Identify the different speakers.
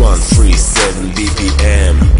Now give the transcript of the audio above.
Speaker 1: 137 BPM